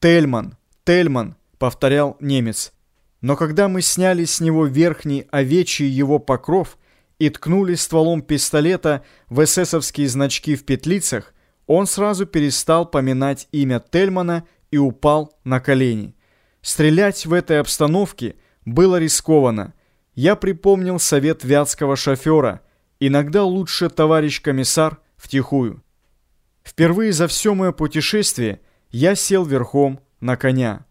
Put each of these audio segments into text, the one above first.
«Тельман! Тельман!» — повторял немец. Но когда мы сняли с него верхний овечий его покров и ткнули стволом пистолета в эсэсовские значки в петлицах, он сразу перестал поминать имя Тельмана и упал на колени. Стрелять в этой обстановке было рискованно. Я припомнил совет вятского шофера. Иногда лучше, товарищ комиссар, втихую. Впервые за все мое путешествие я сел верхом на коня.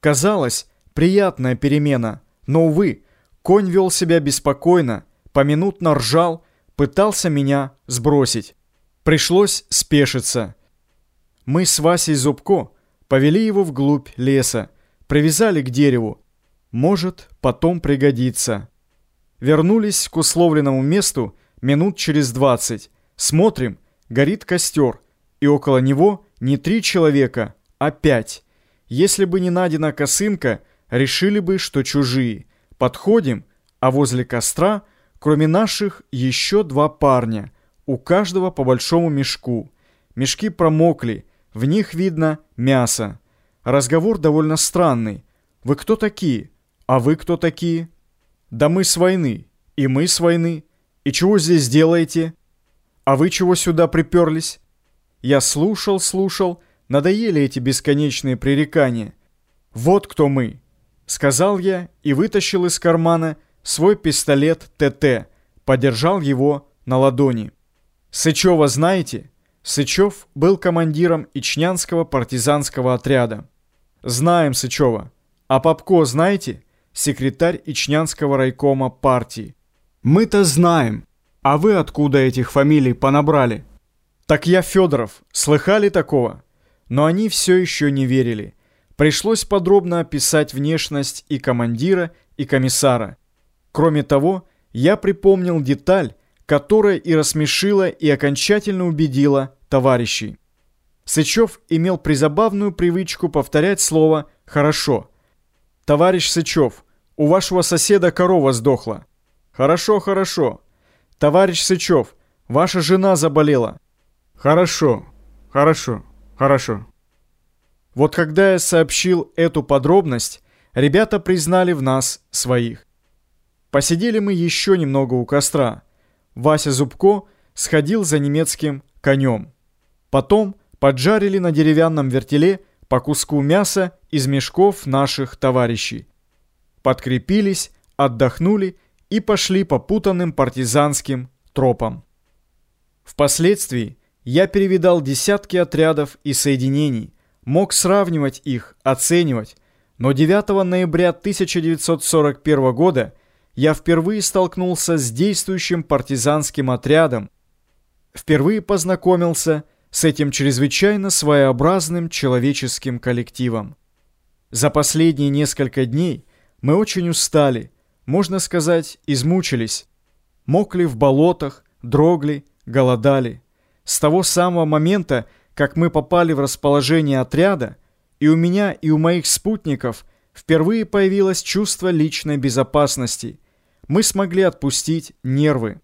Казалось, приятная перемена, но, увы, конь вел себя беспокойно, поминутно ржал, пытался меня сбросить. Пришлось спешиться. Мы с Васей Зубко повели его вглубь леса, привязали к дереву. Может, потом пригодится. Вернулись к условленному месту минут через двадцать. Смотрим, горит костер, и около него не три человека, а пять. Если бы не Надина косынка, решили бы, что чужие. Подходим, а возле костра, кроме наших, еще два парня. У каждого по большому мешку. Мешки промокли, в них видно мясо. Разговор довольно странный. Вы кто такие? А вы кто такие? Да мы с войны. И мы с войны. И чего здесь делаете? А вы чего сюда приперлись? Я слушал, слушал. Надоели эти бесконечные пререкания. Вот кто мы. Сказал я и вытащил из кармана свой пистолет ТТ. Подержал его на ладони. Сычева знаете? Сычев был командиром Ичнянского партизанского отряда. Знаем Сычева. А Попко знаете? Секретарь Ичнянского райкома партии. Мы-то знаем. А вы откуда этих фамилий понабрали? Так я Федоров. Слыхали такого? Но они все еще не верили. Пришлось подробно описать внешность и командира, и комиссара. Кроме того, я припомнил деталь, которая и рассмешила, и окончательно убедила товарищей. Сычев имел призабавную привычку повторять слово «хорошо». «Товарищ Сычев, у вашего соседа корова сдохла». «Хорошо, хорошо». «Товарищ Сычев, ваша жена заболела». «Хорошо, хорошо, хорошо». Вот когда я сообщил эту подробность, ребята признали в нас своих. Посидели мы еще немного у костра. Вася Зубко сходил за немецким конем. Потом поджарили на деревянном вертеле по куску мяса из мешков наших товарищей. Подкрепились, отдохнули и пошли по путанным партизанским тропам. Впоследствии я перевидал десятки отрядов и соединений, мог сравнивать их, оценивать, но 9 ноября 1941 года я впервые столкнулся с действующим партизанским отрядом, впервые познакомился с этим чрезвычайно своеобразным человеческим коллективом. За последние несколько дней мы очень устали, можно сказать, измучились. Мокли в болотах, дрогли, голодали. С того самого момента, как мы попали в расположение отряда, и у меня, и у моих спутников впервые появилось чувство личной безопасности. Мы смогли отпустить нервы.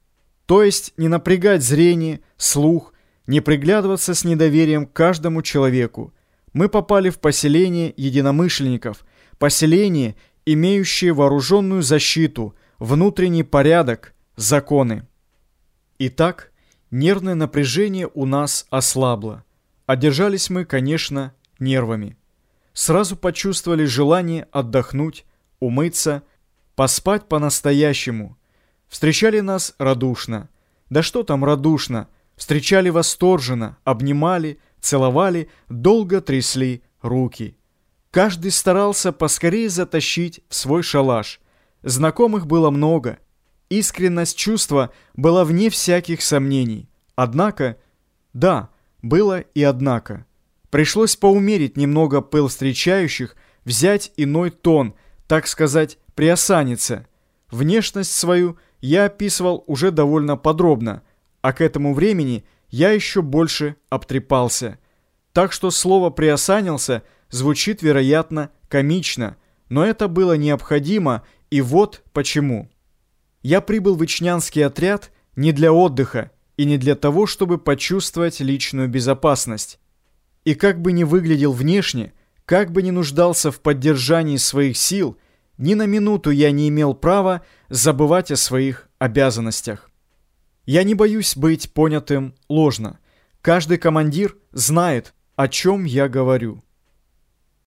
То есть не напрягать зрение, слух, не приглядываться с недоверием к каждому человеку. Мы попали в поселение единомышленников, поселение, имеющее вооруженную защиту, внутренний порядок, законы. Итак, нервное напряжение у нас ослабло. Одержались мы, конечно, нервами. Сразу почувствовали желание отдохнуть, умыться, поспать по-настоящему. Встречали нас радушно. Да что там радушно – встречали восторженно, обнимали, целовали, долго трясли руки. Каждый старался поскорее затащить в свой шалаш. Знакомых было много. Искренность чувства была вне всяких сомнений. Однако, да, было и однако. Пришлось поумерить немного пыл встречающих, взять иной тон, так сказать, приосаниться. Внешность свою я описывал уже довольно подробно – а к этому времени я еще больше обтрепался. Так что слово «приосанился» звучит, вероятно, комично, но это было необходимо, и вот почему. Я прибыл в Ичнянский отряд не для отдыха и не для того, чтобы почувствовать личную безопасность. И как бы ни выглядел внешне, Как бы ни нуждался в поддержании своих сил, ни на минуту я не имел права забывать о своих обязанностях. Я не боюсь быть понятым ложно. Каждый командир знает, о чем я говорю.